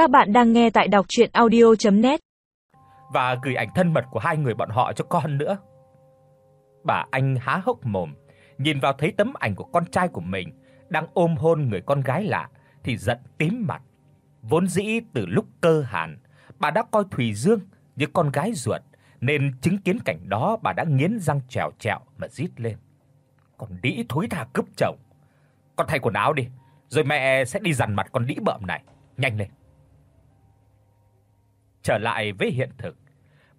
Các bạn đang nghe tại đọc audio net Và gửi ảnh thân mật của hai người bọn họ cho con nữa. Bà anh há hốc mồm, nhìn vào thấy tấm ảnh của con trai của mình đang ôm hôn người con gái lạ thì giận tím mặt. Vốn dĩ từ lúc cơ hàn, bà đã coi Thùy Dương như con gái ruột nên chứng kiến cảnh đó bà đã nghiến răng trèo trèo mà rít lên. Con đĩ thối tha cướp chồng. Con thay quần áo đi, rồi mẹ sẽ đi dằn mặt con đĩ bợm này, nhanh lên. Trở lại với hiện thực,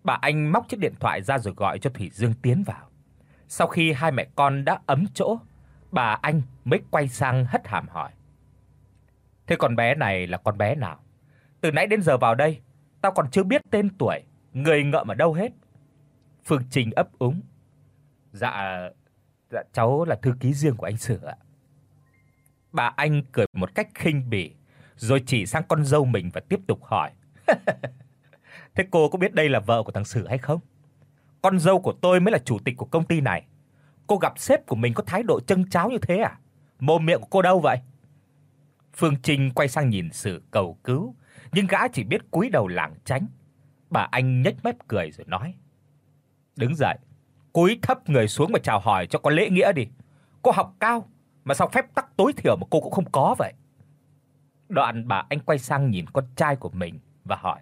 bà anh móc chiếc điện thoại ra rồi gọi cho Thủy Dương tiến vào. Sau khi hai mẹ con đã ấm chỗ, bà anh mới quay sang hất hàm hỏi: "Thế con bé này là con bé nào? Từ nãy đến giờ vào đây, tao còn chưa biết tên tuổi, người ngợm ở đâu hết?" Phương Trình ấp úng: "Dạ, dạ cháu là thư ký riêng của anh Sử ạ." Bà anh cười một cách khinh bỉ, rồi chỉ sang con dâu mình và tiếp tục hỏi: "Thế cô có biết đây là vợ của thằng Sử hay không? Con dâu của tôi mới là chủ tịch của công ty này. Cô gặp sếp của mình có thái độ chân cháo như thế à? Mồm miệng của cô đâu vậy?" Phương Trinh quay sang nhìn Sử cầu cứu, nhưng gã chỉ biết cúi đầu lảng tránh. Bà anh nhếch mép cười rồi nói: "Đứng dậy, cúi thấp người xuống mà chào hỏi cho có lễ nghĩa đi. Cô học cao mà sao phép tắc tối thiểu mà cô cũng không có vậy?" Đoạn bà anh quay sang nhìn con trai của mình và hỏi: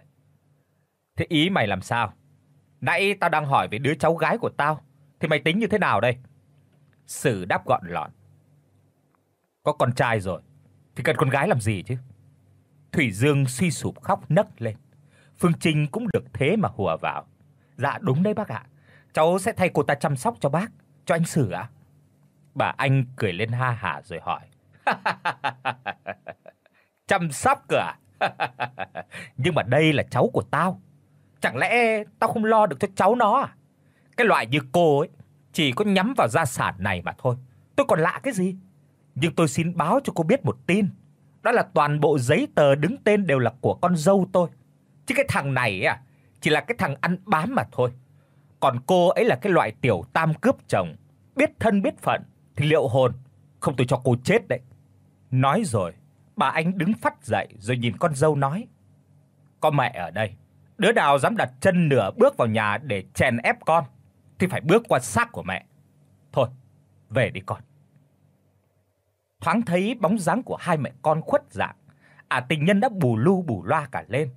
"Thế ý mày làm sao? Nãy tao đang hỏi về đứa cháu gái của tao, thì mày tính như thế nào đây?" Sử đáp gọn lọn: "Có con trai rồi thì cần con gái làm gì chứ?" Thủy Dương suy sụp khóc nấc lên. Phương Trinh cũng được thế mà hùa vào. "Dạ đúng đấy bác ạ. Cháu sẽ thay cô ta chăm sóc cho bác, cho anh Sử ạ." Bà anh cười lên ha hả rồi hỏi: "Chăm sóc cơ à? Nhưng mà đây là cháu của tao. Chẳng lẽ tao không lo được cho cháu nó à? Cái loại như cô ấy chỉ có nhắm vào gia sản này mà thôi. Tôi còn lạ cái gì? Nhưng tôi xin báo cho cô biết một tin, đó là toàn bộ giấy tờ đứng tên đều là của con dâu tôi. Chứ cái thằng này à, chỉ là cái thằng ăn bám mà thôi. Còn cô ấy là cái loại tiểu tam cướp chồng, biết thân biết phận thì liệu hồn, không tôi cho cô chết đấy. Nói rồi, bà anh đứng phắt dậy rồi nhìn con dâu nói: "Có mẹ ở đây, đứa nào dám đặt chân nửa bước vào nhà để chèn ép con thì phải bước qua xác của mẹ. Thôi, về đi con." Thoáng thấy bóng dáng của hai mẹ con khuất dạng, à tình nhân đã bù lu bù loa cả lên.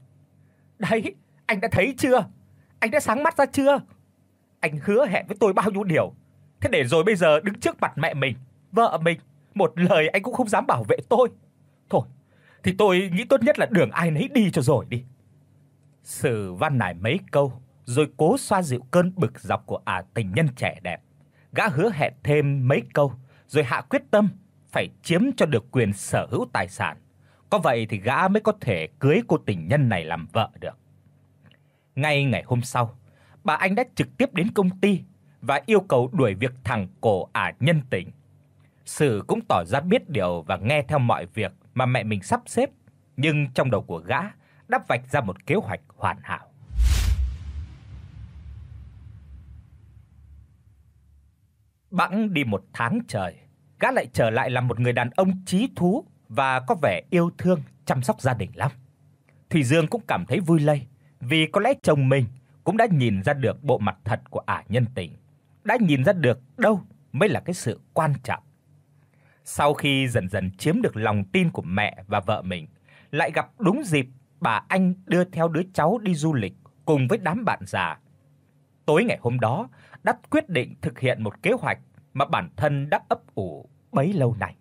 "Đấy, anh đã thấy chưa? Anh đã sáng mắt ra chưa? Anh hứa hẹn với tôi bao nhiêu điều, thế để rồi bây giờ đứng trước mặt mẹ mình, vợ mình, một lời anh cũng không dám bảo vệ tôi. Thôi, thì tôi nghĩ tốt nhất là đường ai nấy đi cho rồi đi." Sử Văn nài mấy câu, rồi cố xoa dịu cơn bực dọc của ả tình nhân trẻ đẹp. Gã hứa hẹn thêm mấy câu, rồi hạ quyết tâm phải chiếm cho được quyền sở hữu tài sản. Có vậy thì gã mới có thể cưới cô tình nhân này làm vợ được. Ngay ngày hôm sau, bà anh đã trực tiếp đến công ty và yêu cầu đuổi việc thằng cổ ả nhân tình. Sử cũng tỏ ra biết điều và nghe theo mọi việc mà mẹ mình sắp xếp, nhưng trong đầu của gã đã vạch ra một kế hoạch hoàn hảo. Bẵng đi một tháng trời, gã lại trở lại làm một người đàn ông trí thú và có vẻ yêu thương, chăm sóc gia đình lắm. Thủy Dương cũng cảm thấy vui lây, vì có lẽ chồng mình cũng đã nhìn ra được bộ mặt thật của ả nhân tình, đã nhìn ra được đâu mới là cái sự quan trọng. Sau khi dần dần chiếm được lòng tin của mẹ và vợ mình, lại gặp đúng dịp bà anh đưa theo đứa cháu đi du lịch cùng với đám bạn già. Tối ngày hôm đó, đã quyết định thực hiện một kế hoạch mà bản thân đã ấp ủ bấy lâu nay.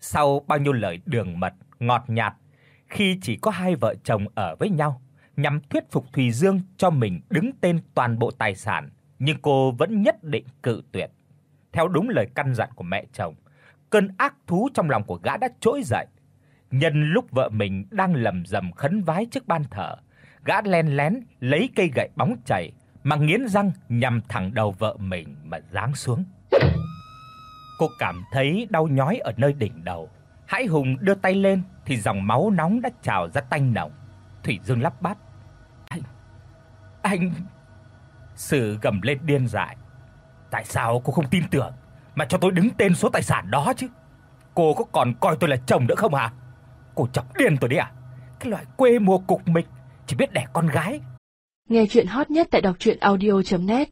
Sau bao nhiêu lời đường mật, ngọt nhạt, khi chỉ có hai vợ chồng ở với nhau, nhằm thuyết phục Thùy Dương cho mình đứng tên toàn bộ tài sản, nhưng cô vẫn nhất định cự tuyệt. Theo đúng lời căn dặn của mẹ chồng, cơn ác thú trong lòng của gã đã trỗi dậy. Nhân lúc vợ mình đang lầm rầm khấn vái trước ban thờ, gã len lén lấy cây gậy bóng chảy mà nghiến răng nhằm thẳng đầu vợ mình mà giáng xuống. Cô cảm thấy đau nhói ở nơi đỉnh đầu. Hãi Hùng đưa tay lên thì dòng máu nóng đã trào ra tanh nồng. Thủy Dương lắp bắp: "Anh anh sự gầm lên điên dại. Tại sao cô không tin tưởng mà cho tôi đứng tên số tài sản đó chứ? Cô có còn coi tôi là chồng nữa không hả? Cô chọc điên tôi đấy à? Cái loại quê mùa cục mịch chỉ biết đẻ con gái. Nghe chuyện hot nhất tại đọc audio net